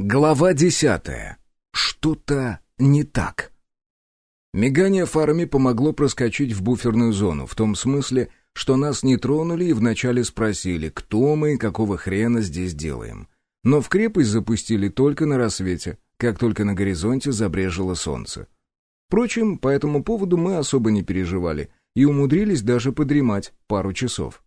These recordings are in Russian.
Глава десятая. Что-то не так. Мигание фарами помогло проскочить в буферную зону, в том смысле, что нас не тронули и вначале спросили, кто мы и какого хрена здесь делаем. Но в крепость запустили только на рассвете, как только на горизонте забрежило солнце. Впрочем, по этому поводу мы особо не переживали и умудрились даже подремать пару часов.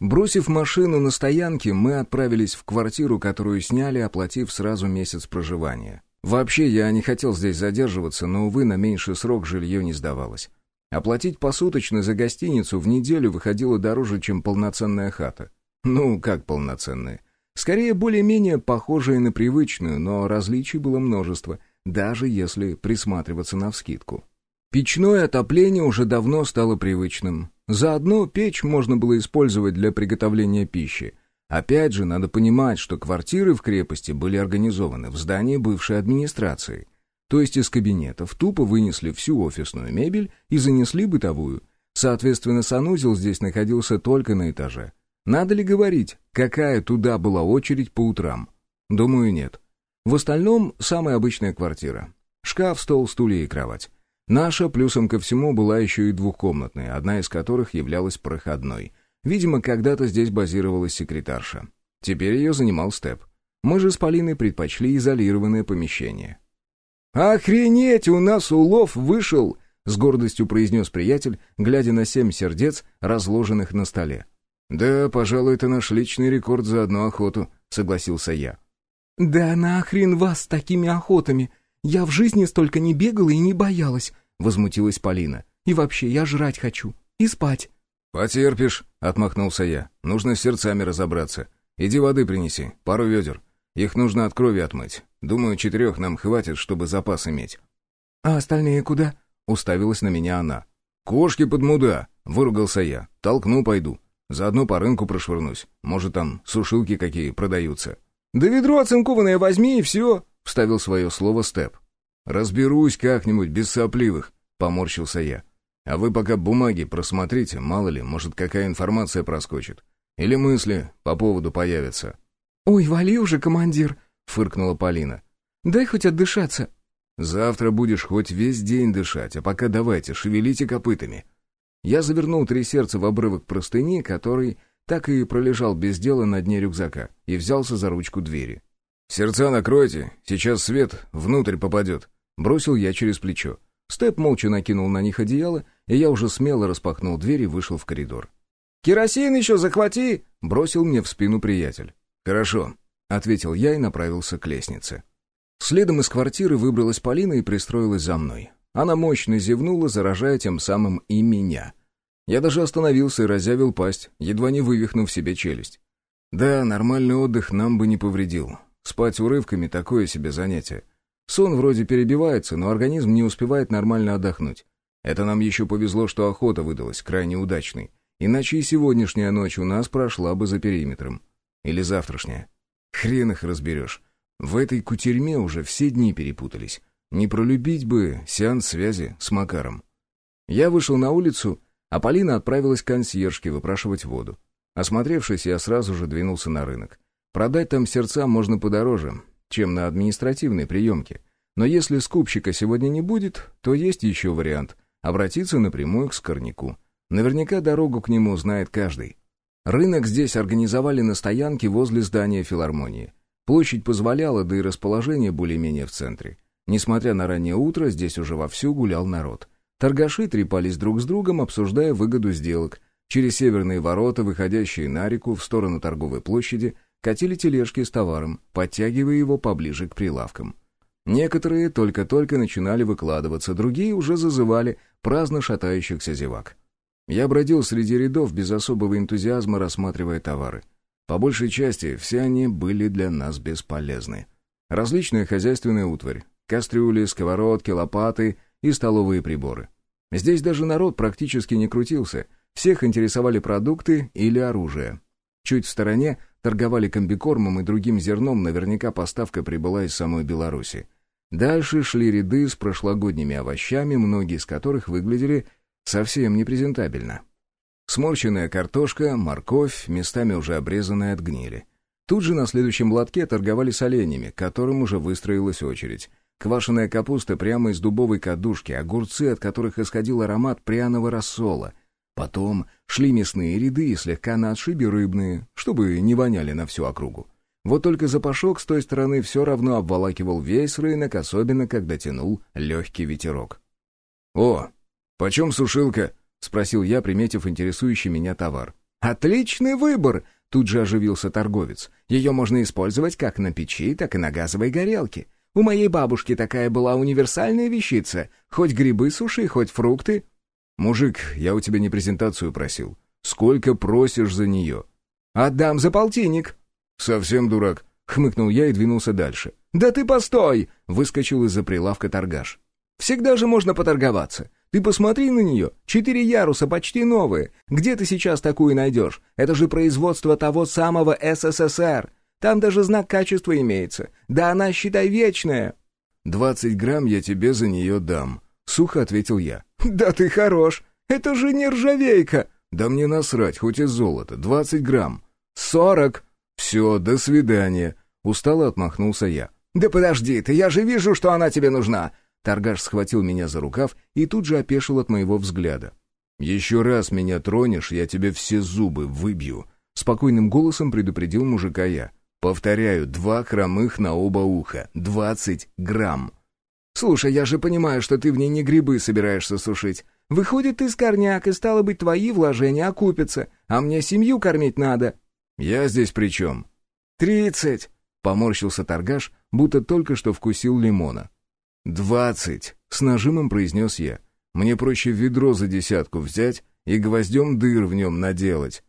Бросив машину на стоянке, мы отправились в квартиру, которую сняли, оплатив сразу месяц проживания. Вообще, я не хотел здесь задерживаться, но, увы, на меньший срок жилье не сдавалось. Оплатить посуточно за гостиницу в неделю выходило дороже, чем полноценная хата. Ну, как полноценная? Скорее, более-менее похожая на привычную, но различий было множество, даже если присматриваться навскидку. Печное отопление уже давно стало привычным. Заодно печь можно было использовать для приготовления пищи. Опять же, надо понимать, что квартиры в крепости были организованы в здании бывшей администрации. То есть из кабинетов тупо вынесли всю офисную мебель и занесли бытовую. Соответственно, санузел здесь находился только на этаже. Надо ли говорить, какая туда была очередь по утрам? Думаю, нет. В остальном, самая обычная квартира. Шкаф, стол, стулья и кровать. Наша, плюсом ко всему, была еще и двухкомнатная, одна из которых являлась проходной. Видимо, когда-то здесь базировалась секретарша. Теперь ее занимал Степ. Мы же с Полиной предпочли изолированное помещение. «Охренеть, у нас улов вышел!» — с гордостью произнес приятель, глядя на семь сердец, разложенных на столе. «Да, пожалуй, это наш личный рекорд за одну охоту», — согласился я. «Да нахрен вас с такими охотами! Я в жизни столько не бегала и не боялась возмутилась Полина. «И вообще, я жрать хочу. И спать». «Потерпишь», — отмахнулся я. «Нужно с сердцами разобраться. Иди воды принеси, пару ведер. Их нужно от крови отмыть. Думаю, четырех нам хватит, чтобы запас иметь». «А остальные куда?» — уставилась на меня она. «Кошки под муда!» — выругался я. «Толкну пойду. Заодно по рынку прошвырнусь. Может, там сушилки какие продаются». «Да ведро оцинкованное возьми и все!» — вставил свое слово Степ. «Разберусь как-нибудь без сопливых», — поморщился я. «А вы пока бумаги просмотрите, мало ли, может, какая информация проскочит. Или мысли по поводу появятся». «Ой, вали уже, командир», — фыркнула Полина. «Дай хоть отдышаться». «Завтра будешь хоть весь день дышать, а пока давайте, шевелите копытами». Я завернул три сердца в обрывок простыни, который так и пролежал без дела на дне рюкзака, и взялся за ручку двери. «Сердца накройте, сейчас свет внутрь попадет», — бросил я через плечо. Степ молча накинул на них одеяло, и я уже смело распахнул дверь и вышел в коридор. «Керосин еще захвати!» — бросил мне в спину приятель. «Хорошо», — ответил я и направился к лестнице. Следом из квартиры выбралась Полина и пристроилась за мной. Она мощно зевнула, заражая тем самым и меня. Я даже остановился и разявил пасть, едва не вывихнув себе челюсть. Да, нормальный отдых нам бы не повредил. Спать урывками — такое себе занятие. Сон вроде перебивается, но организм не успевает нормально отдохнуть. Это нам еще повезло, что охота выдалась крайне удачной. Иначе и сегодняшняя ночь у нас прошла бы за периметром. Или завтрашняя. Хрен их разберешь. В этой кутерьме уже все дни перепутались. Не пролюбить бы сеанс связи с Макаром. Я вышел на улицу, а Полина отправилась к консьержке выпрашивать воду. Осмотревшись, я сразу же двинулся на рынок. Продать там сердца можно подороже, чем на административной приемке. Но если скупщика сегодня не будет, то есть еще вариант – обратиться напрямую к скорняку. Наверняка дорогу к нему знает каждый. Рынок здесь организовали на стоянке возле здания филармонии. Площадь позволяла, да и расположение более-менее в центре. Несмотря на раннее утро, здесь уже вовсю гулял народ. Торгаши трепались друг с другом, обсуждая выгоду сделок. Через северные ворота, выходящие на реку в сторону торговой площади – катили тележки с товаром, подтягивая его поближе к прилавкам. Некоторые только-только начинали выкладываться, другие уже зазывали праздно шатающихся зевак. Я бродил среди рядов без особого энтузиазма, рассматривая товары. По большей части все они были для нас бесполезны. Различная хозяйственная утварь, кастрюли, сковородки, лопаты и столовые приборы. Здесь даже народ практически не крутился, всех интересовали продукты или оружие. Чуть в стороне торговали комбикормом и другим зерном, наверняка поставка прибыла из самой Беларуси. Дальше шли ряды с прошлогодними овощами, многие из которых выглядели совсем непрезентабельно. Сморщенная картошка, морковь, местами уже обрезанная от гнили. Тут же на следующем лотке торговали соленьями, к которым уже выстроилась очередь. Квашеная капуста прямо из дубовой кадушки, огурцы, от которых исходил аромат пряного рассола. Потом шли мясные ряды и слегка на отшибе рыбные, чтобы не воняли на всю округу. Вот только запашок с той стороны все равно обволакивал весь рынок, особенно когда тянул легкий ветерок. «О, почем сушилка?» — спросил я, приметив интересующий меня товар. «Отличный выбор!» — тут же оживился торговец. «Ее можно использовать как на печи, так и на газовой горелке. У моей бабушки такая была универсальная вещица. Хоть грибы суши, хоть фрукты». «Мужик, я у тебя не презентацию просил. Сколько просишь за нее?» «Отдам за полтинник». «Совсем дурак», — хмыкнул я и двинулся дальше. «Да ты постой!» — выскочил из-за прилавка торгаш. «Всегда же можно поторговаться. Ты посмотри на нее. Четыре яруса, почти новые. Где ты сейчас такую найдешь? Это же производство того самого СССР. Там даже знак качества имеется. Да она, считай, вечная». «Двадцать грамм я тебе за нее дам», — сухо ответил я. «Да ты хорош! Это же не ржавейка!» «Да мне насрать, хоть и золото. Двадцать грамм». «Сорок!» «Все, до свидания», — устало отмахнулся я. «Да подожди ты, я же вижу, что она тебе нужна!» Торгаш схватил меня за рукав и тут же опешил от моего взгляда. «Еще раз меня тронешь, я тебе все зубы выбью», — спокойным голосом предупредил мужика я. «Повторяю, два хромых на оба уха. Двадцать грамм». «Слушай, я же понимаю, что ты в ней не грибы собираешься сушить. Выходит, ты скорняк, и стало быть, твои вложения окупятся, а мне семью кормить надо». «Я здесь при чем?» «Тридцать!» — поморщился торгаш, будто только что вкусил лимона. «Двадцать!» — с нажимом произнес я. «Мне проще ведро за десятку взять и гвоздем дыр в нем наделать».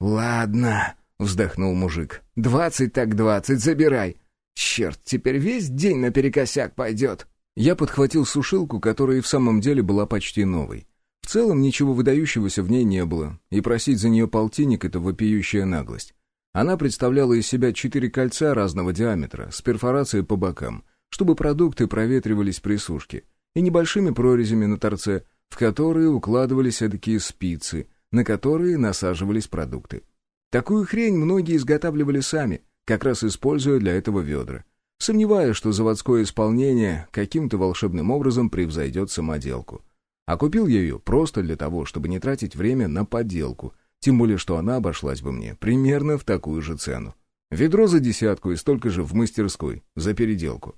«Ладно», — вздохнул мужик. «Двадцать так двадцать, забирай. Черт, теперь весь день наперекосяк пойдет». Я подхватил сушилку, которая и в самом деле была почти новой. В целом ничего выдающегося в ней не было, и просить за нее полтинник — это вопиющая наглость. Она представляла из себя четыре кольца разного диаметра, с перфорацией по бокам, чтобы продукты проветривались при сушке, и небольшими прорезями на торце, в которые укладывались такие спицы, на которые насаживались продукты. Такую хрень многие изготавливали сами, как раз используя для этого ведра. Сомневаюсь, что заводское исполнение каким-то волшебным образом превзойдет самоделку. А купил я ее просто для того, чтобы не тратить время на подделку, тем более, что она обошлась бы мне примерно в такую же цену. Ведро за десятку и столько же в мастерской, за переделку.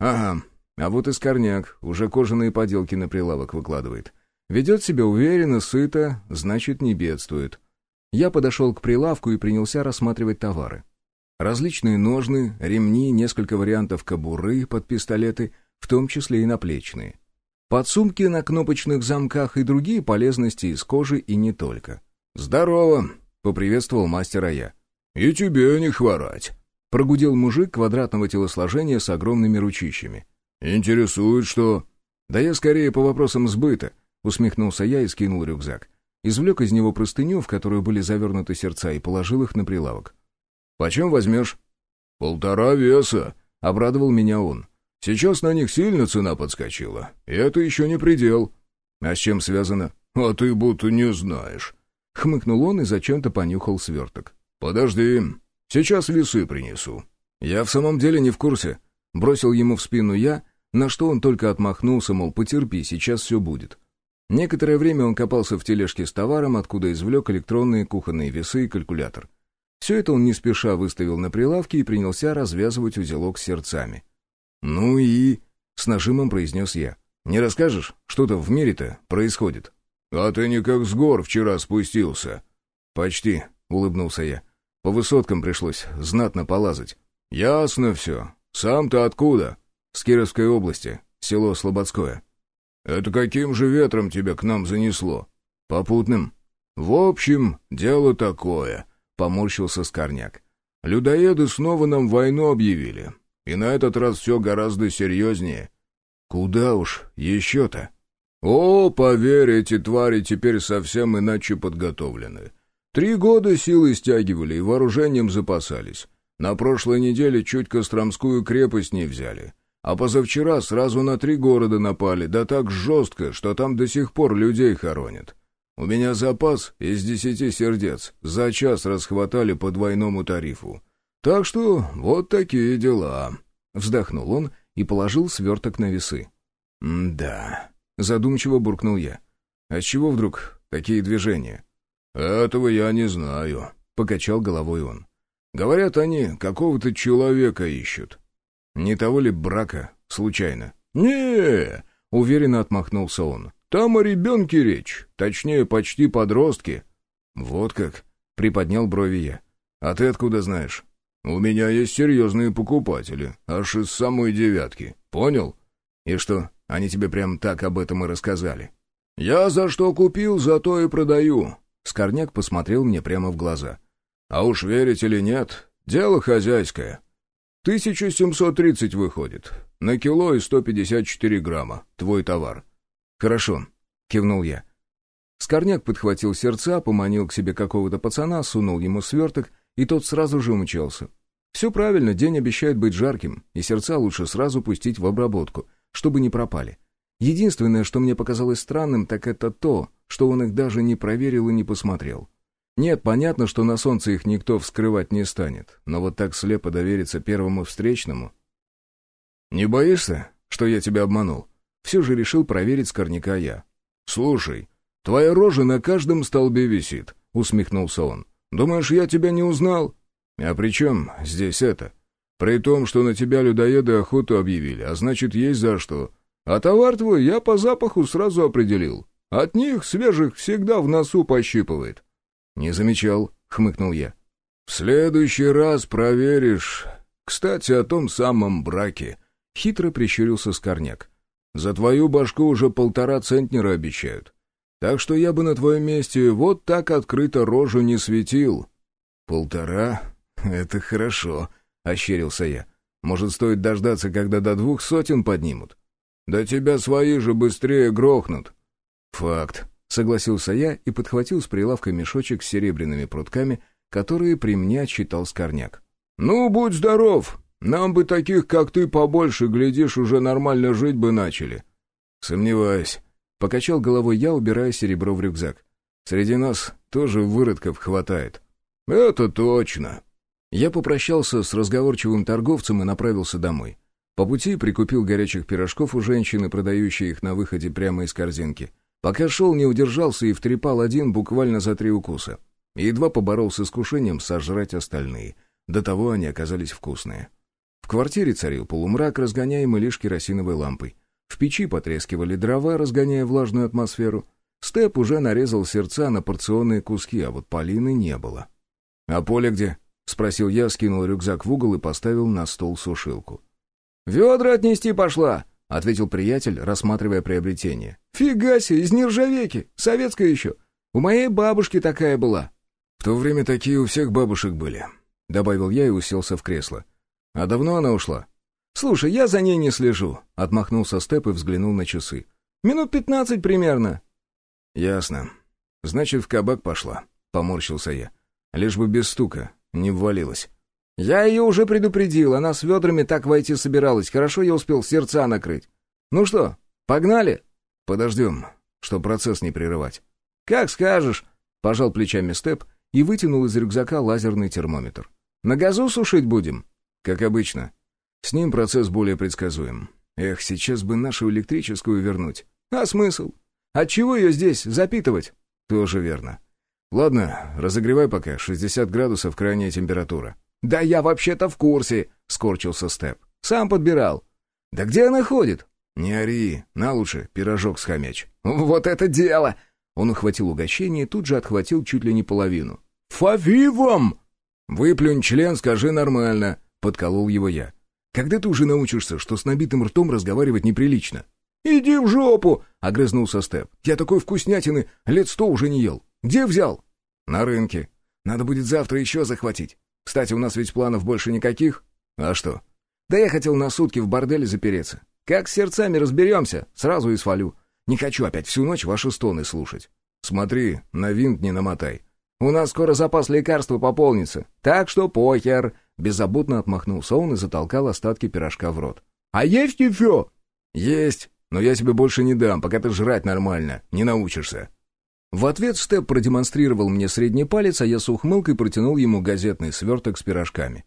Ага, а вот и скорняк, уже кожаные поделки на прилавок выкладывает. Ведет себя уверенно, сыто, значит, не бедствует. Я подошел к прилавку и принялся рассматривать товары. Различные ножны, ремни, несколько вариантов кобуры под пистолеты, в том числе и наплечные. Подсумки на кнопочных замках и другие полезности из кожи и не только. «Здорово!» — поприветствовал мастера я. «И тебе не хворать!» — прогудел мужик квадратного телосложения с огромными ручищами. «Интересует, что...» «Да я скорее по вопросам сбыта», — усмехнулся я и скинул рюкзак. Извлек из него простыню, в которую были завернуты сердца, и положил их на прилавок. «Почем возьмешь?» «Полтора веса», — обрадовал меня он. «Сейчас на них сильно цена подскочила, и это еще не предел». «А с чем связано?» «А ты будто не знаешь». Хмыкнул он и зачем-то понюхал сверток. «Подожди, сейчас весы принесу». «Я в самом деле не в курсе». Бросил ему в спину я, на что он только отмахнулся, мол, потерпи, сейчас все будет. Некоторое время он копался в тележке с товаром, откуда извлек электронные кухонные весы и калькулятор. Все это он не спеша выставил на прилавке и принялся развязывать узелок с сердцами. «Ну и...» — с нажимом произнес я. «Не расскажешь, что-то в мире-то происходит?» «А ты не как с гор вчера спустился?» «Почти», — улыбнулся я. «По высоткам пришлось знатно полазать». «Ясно все. Сам-то откуда?» «С Кировской области, село Слободское». «Это каким же ветром тебя к нам занесло?» «Попутным». «В общем, дело такое», — поморщился Скорняк. «Людоеды снова нам войну объявили. И на этот раз все гораздо серьезнее». «Куда уж еще-то?» «О, поверь, эти твари теперь совсем иначе подготовлены. Три года силы стягивали и вооружением запасались. На прошлой неделе чуть Костромскую крепость не взяли. А позавчера сразу на три города напали, да так жестко, что там до сих пор людей хоронят. У меня запас из десяти сердец. За час расхватали по двойному тарифу. Так что вот такие дела». Вздохнул он и положил сверток на весы. «Да», — задумчиво буркнул я. «А чего вдруг такие движения?» «Этого я не знаю», — покачал головой он. «Говорят, они какого-то человека ищут». «Не того ли брака, случайно?» не уверенно отмахнулся он. «Там о ребенке речь, точнее, почти подростке». «Вот как?» — приподнял брови я. «А ты откуда знаешь?» «У меня есть серьезные покупатели, аж из самой девятки. Понял?» «И что, они тебе прям так об этом и рассказали?» «Я за что купил, за то и продаю». Скорняк посмотрел мне прямо в глаза. «А уж верить или нет, дело хозяйское. 1730 выходит. На кило и 154 грамма. Твой товар». «Хорошо», — кивнул я. Скорняк подхватил сердца, поманил к себе какого-то пацана, сунул ему сверток, и тот сразу же умчался. Все правильно, день обещает быть жарким, и сердца лучше сразу пустить в обработку, чтобы не пропали. Единственное, что мне показалось странным, так это то, что он их даже не проверил и не посмотрел. Нет, понятно, что на солнце их никто вскрывать не станет, но вот так слепо довериться первому встречному... «Не боишься, что я тебя обманул?» Все же решил проверить скорняка я. «Слушай, твоя рожа на каждом столбе висит», — усмехнулся он. «Думаешь, я тебя не узнал?» «А при чем здесь это?» «При том, что на тебя людоеды охоту объявили, а значит, есть за что. А товар твой я по запаху сразу определил. От них свежих всегда в носу пощипывает». «Не замечал», — хмыкнул я. «В следующий раз проверишь. Кстати, о том самом браке», — хитро прищурился Скорняк. «За твою башку уже полтора центнера обещают. Так что я бы на твоем месте вот так открыто рожу не светил». «Полтора? Это хорошо», — ощерился я. «Может, стоит дождаться, когда до двух сотен поднимут?» «Да тебя свои же быстрее грохнут». «Факт», — согласился я и подхватил с прилавка мешочек с серебряными прутками, которые при мне отчитал Скорняк. «Ну, будь здоров! Нам бы таких, как ты, побольше, глядишь, уже нормально жить бы начали». «Сомневаюсь», — покачал головой я, убирая серебро в рюкзак. «Среди нас тоже выродков хватает». «Это точно». Я попрощался с разговорчивым торговцем и направился домой. По пути прикупил горячих пирожков у женщины, продающей их на выходе прямо из корзинки. Пока шел, не удержался и втрепал один буквально за три укуса. едва поборол с искушением сожрать остальные. До того они оказались вкусные. В квартире царил полумрак, разгоняемый лишь керосиновой лампой. В печи потрескивали дрова, разгоняя влажную атмосферу. Степ уже нарезал сердца на порционные куски, а вот Полины не было. «А поле где?» — спросил я, скинул рюкзак в угол и поставил на стол сушилку. «Ведра отнести пошла!» — ответил приятель, рассматривая приобретение. «Фига себе, из нержавейки, советская еще. У моей бабушки такая была». «В то время такие у всех бабушек были», — добавил я и уселся в кресло. «А давно она ушла?» «Слушай, я за ней не слежу», — отмахнулся Степ и взглянул на часы. «Минут пятнадцать примерно». «Ясно. Значит, в кабак пошла», — поморщился я. «Лишь бы без стука, не ввалилась». «Я ее уже предупредил, она с ведрами так войти собиралась. Хорошо я успел сердца накрыть. Ну что, погнали?» «Подождем, что процесс не прерывать». «Как скажешь», — пожал плечами Степ и вытянул из рюкзака лазерный термометр. «На газу сушить будем?» «Как обычно. С ним процесс более предсказуем. Эх, сейчас бы нашу электрическую вернуть. А смысл? Отчего ее здесь запитывать?» «Тоже верно. Ладно, разогревай пока, 60 градусов крайняя температура». «Да я вообще-то в курсе», — скорчился Степ. «Сам подбирал». «Да где она ходит?» «Не ори, на лучше, пирожок схомячь». «Вот это дело!» Он ухватил угощение и тут же отхватил чуть ли не половину. «Фави вам!» «Выплюнь член, скажи нормально», — подколол его я. «Когда ты уже научишься, что с набитым ртом разговаривать неприлично?» «Иди в жопу!» — огрызнулся Степ. «Я такой вкуснятины лет сто уже не ел. Где взял?» «На рынке. Надо будет завтра еще захватить. Кстати, у нас ведь планов больше никаких. А что? Да я хотел на сутки в борделе запереться. Как с сердцами разберемся, сразу и свалю. Не хочу опять всю ночь ваши стоны слушать. Смотри, на винт не намотай. У нас скоро запас лекарства пополнится, так что похер. Беззаботно отмахнулся он и затолкал остатки пирожка в рот. А есть еще? Есть, но я тебе больше не дам, пока ты жрать нормально, не научишься. В ответ Степ продемонстрировал мне средний палец, а я с ухмылкой протянул ему газетный сверток с пирожками.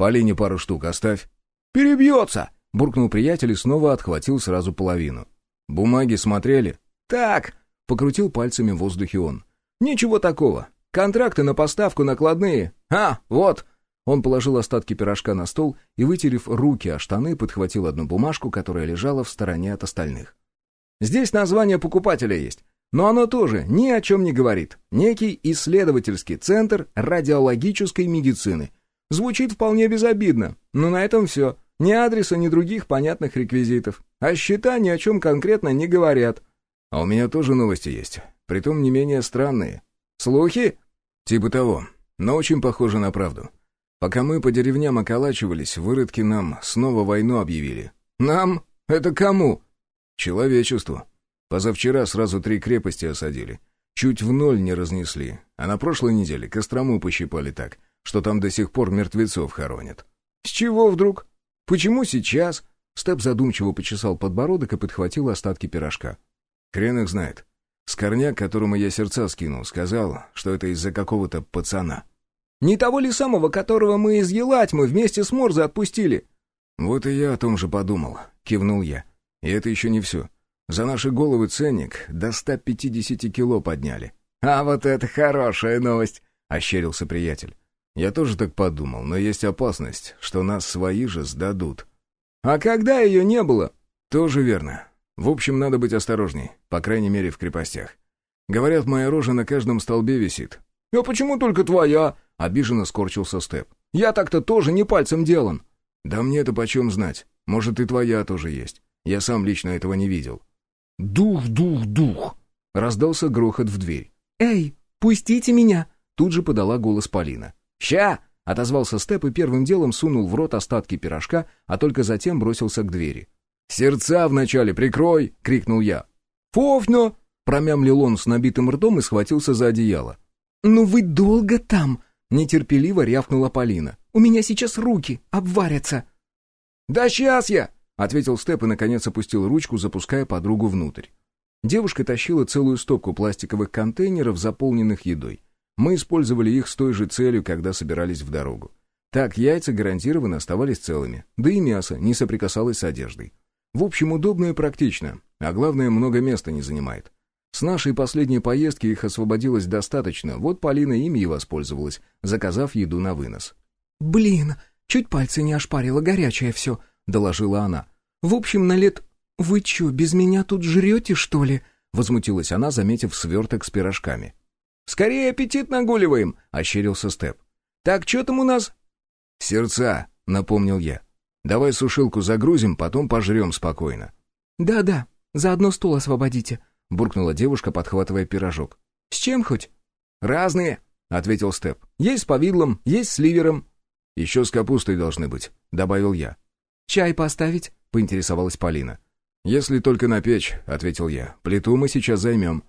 Полине пару штук оставь». «Перебьется!» — буркнул приятель и снова отхватил сразу половину. «Бумаги смотрели?» «Так!» — покрутил пальцами в воздухе он. «Ничего такого. Контракты на поставку накладные. А, вот!» Он положил остатки пирожка на стол и, вытерев руки о штаны, подхватил одну бумажку, которая лежала в стороне от остальных. «Здесь название покупателя есть, но оно тоже ни о чем не говорит. Некий исследовательский центр радиологической медицины. Звучит вполне безобидно, но на этом все. Ни адреса, ни других понятных реквизитов. А счета ни о чем конкретно не говорят». «А у меня тоже новости есть, притом не менее странные». «Слухи?» «Типа того, но очень похоже на правду. Пока мы по деревням околачивались, выродки нам снова войну объявили». «Нам? Это кому?» «Человечеству. Позавчера сразу три крепости осадили. Чуть в ноль не разнесли. А на прошлой неделе Кострому пощипали так, что там до сих пор мертвецов хоронят». «С чего вдруг? Почему сейчас?» Степ задумчиво почесал подбородок и подхватил остатки пирожка. «Хрен их знает. Скорняк, которому я сердца скинул, сказал, что это из-за какого-то пацана. «Не того ли самого, которого мы из Елатьмы вместе с Морзе отпустили?» «Вот и я о том же подумал», — кивнул я. «И это еще не все. За наши головы ценник до 150 кило подняли». «А вот это хорошая новость», — ощерился приятель. «Я тоже так подумал, но есть опасность, что нас свои же сдадут». «А когда ее не было?» «Тоже верно. В общем, надо быть осторожней, по крайней мере, в крепостях. Говорят, моя рожа на каждом столбе висит. «А почему только твоя?» — обиженно скорчился Степ. «Я так-то тоже не пальцем делан». «Да мне-то почем знать. Может, и твоя тоже есть. Я сам лично этого не видел». «Дух, дух, дух!» — раздался грохот в дверь. «Эй, пустите меня!» — тут же подала голос Полина. «Ща!» — отозвался Степ и первым делом сунул в рот остатки пирожка, а только затем бросился к двери. «Сердца вначале прикрой!» — крикнул я. «Фофно!» — промямлил он с набитым ртом и схватился за одеяло. «Ну вы долго там!» — нетерпеливо рявкнула Полина. «У меня сейчас руки обварятся!» «Да сейчас я!» — ответил Степ и, наконец, опустил ручку, запуская подругу внутрь. Девушка тащила целую стопку пластиковых контейнеров, заполненных едой. Мы использовали их с той же целью, когда собирались в дорогу. Так яйца гарантированно оставались целыми, да и мясо не соприкасалось с одеждой. В общем, удобно и практично, а главное, много места не занимает. С нашей последней поездки их освободилось достаточно, вот Полина ими и воспользовалась, заказав еду на вынос. «Блин, чуть пальцы не ошпарило, горячее все», — доложила она. «В общем, на лет... Вы че, без меня тут жрете, что ли?» — возмутилась она, заметив сверток с пирожками. «Скорее аппетит нагуливаем», — ощерился Степ. «Так, что там у нас?» «Сердца», — напомнил я. Давай сушилку загрузим, потом пожрем спокойно». «Да-да, заодно стул освободите», — буркнула девушка, подхватывая пирожок. «С чем хоть?» «Разные», — ответил Степ. «Есть с повидлом, есть с ливером». «Еще с капустой должны быть», — добавил я. «Чай поставить?» — поинтересовалась Полина. «Если только на печь», — ответил я. «Плиту мы сейчас займем».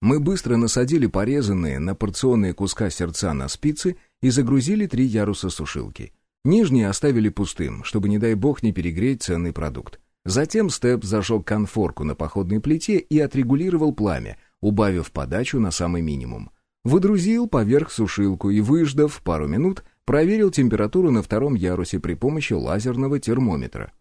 Мы быстро насадили порезанные на порционные куска сердца на спицы и загрузили три яруса сушилки. Нижние оставили пустым, чтобы, не дай бог, не перегреть ценный продукт. Затем Степ зажег конфорку на походной плите и отрегулировал пламя, убавив подачу на самый минимум. Выдрузил поверх сушилку и, выждав пару минут, проверил температуру на втором ярусе при помощи лазерного термометра.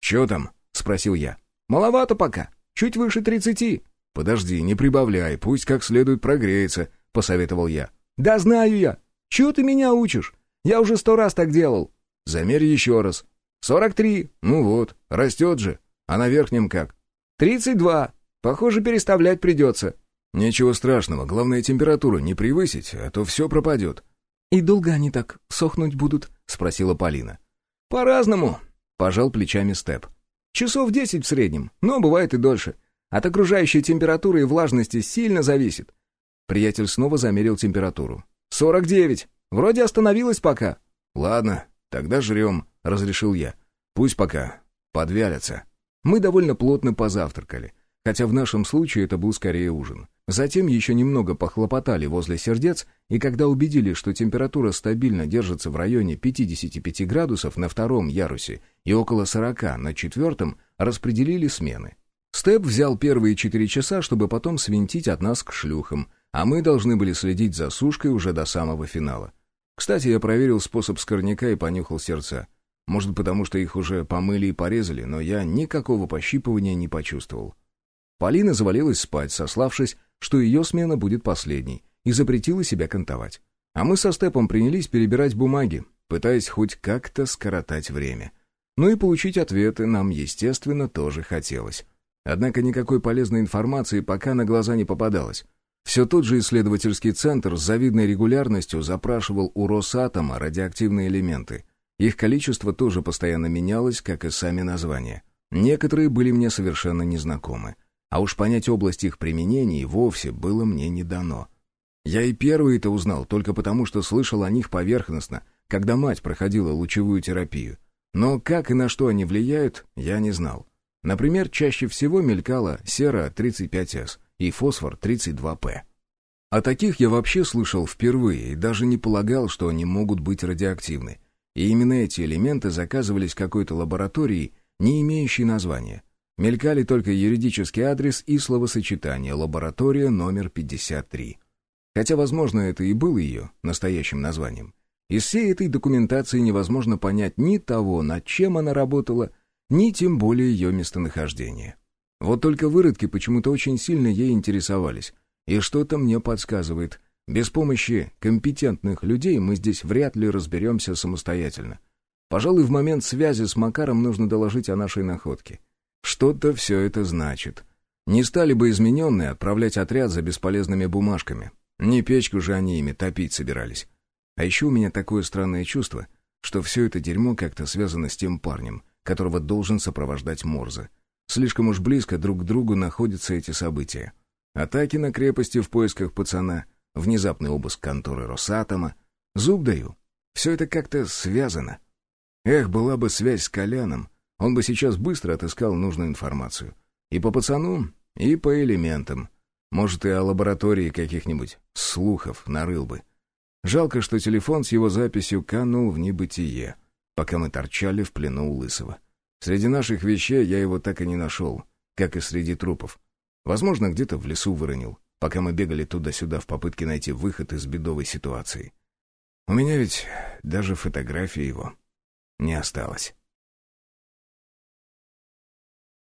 «Чё там?» — спросил я. «Маловато пока. Чуть выше тридцати». «Подожди, не прибавляй, пусть как следует прогреется», — посоветовал я. «Да знаю я. Чего ты меня учишь? Я уже сто раз так делал». «Замерь еще раз». «Сорок три». «Ну вот, растет же. А на верхнем как?» «Тридцать два. Похоже, переставлять придется». «Ничего страшного, главное температуру не превысить, а то все пропадет». «И долго они так сохнуть будут?» — спросила Полина. «По-разному», — пожал плечами Степ. «Часов десять в среднем, но бывает и дольше. От окружающей температуры и влажности сильно зависит». Приятель снова замерил температуру. «Сорок девять. Вроде остановилась пока». «Ладно, тогда жрем», — разрешил я. «Пусть пока подвялятся». Мы довольно плотно позавтракали, хотя в нашем случае это был скорее ужин. Затем еще немного похлопотали возле сердец, и когда убедились, что температура стабильно держится в районе 55 градусов на втором ярусе и около 40 на четвертом, распределили смены. Степ взял первые четыре часа, чтобы потом свинтить от нас к шлюхам, а мы должны были следить за сушкой уже до самого финала. Кстати, я проверил способ скорняка и понюхал сердца. Может, потому что их уже помыли и порезали, но я никакого пощипывания не почувствовал. Полина завалилась спать, сославшись, что ее смена будет последней, и запретила себя кантовать. А мы со Степом принялись перебирать бумаги, пытаясь хоть как-то скоротать время. Ну и получить ответы нам, естественно, тоже хотелось. Однако никакой полезной информации пока на глаза не попадалось. Все тот же исследовательский центр с завидной регулярностью запрашивал у Росатома радиоактивные элементы. Их количество тоже постоянно менялось, как и сами названия. Некоторые были мне совершенно незнакомы. А уж понять область их применения вовсе было мне не дано. Я и первый это узнал, только потому что слышал о них поверхностно, когда мать проходила лучевую терапию. Но как и на что они влияют, я не знал. Например, чаще всего мелькала сера-35С и фосфор-32П. О таких я вообще слышал впервые и даже не полагал, что они могут быть радиоактивны. И именно эти элементы заказывались какой-то лабораторией, не имеющей названия. Мелькали только юридический адрес и словосочетание «лаборатория номер 53». Хотя, возможно, это и было ее настоящим названием. Из всей этой документации невозможно понять ни того, над чем она работала, ни тем более ее местонахождение. Вот только выродки почему-то очень сильно ей интересовались. И что-то мне подсказывает, без помощи компетентных людей мы здесь вряд ли разберемся самостоятельно. Пожалуй, в момент связи с Макаром нужно доложить о нашей находке. Что-то все это значит. Не стали бы измененные отправлять отряд за бесполезными бумажками. Не печку же они ими топить собирались. А еще у меня такое странное чувство, что все это дерьмо как-то связано с тем парнем, которого должен сопровождать Морзе. Слишком уж близко друг к другу находятся эти события. Атаки на крепости в поисках пацана, внезапный обыск конторы Росатома. Зуб даю. Все это как-то связано. Эх, была бы связь с Коляном, он бы сейчас быстро отыскал нужную информацию. И по пацану, и по элементам. Может, и о лаборатории каких-нибудь слухов нарыл бы. Жалко, что телефон с его записью канул в небытие пока мы торчали в плену у Лысого. Среди наших вещей я его так и не нашел, как и среди трупов. Возможно, где-то в лесу выронил, пока мы бегали туда-сюда в попытке найти выход из бедовой ситуации. У меня ведь даже фотографии его не осталось.